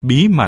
bí mật.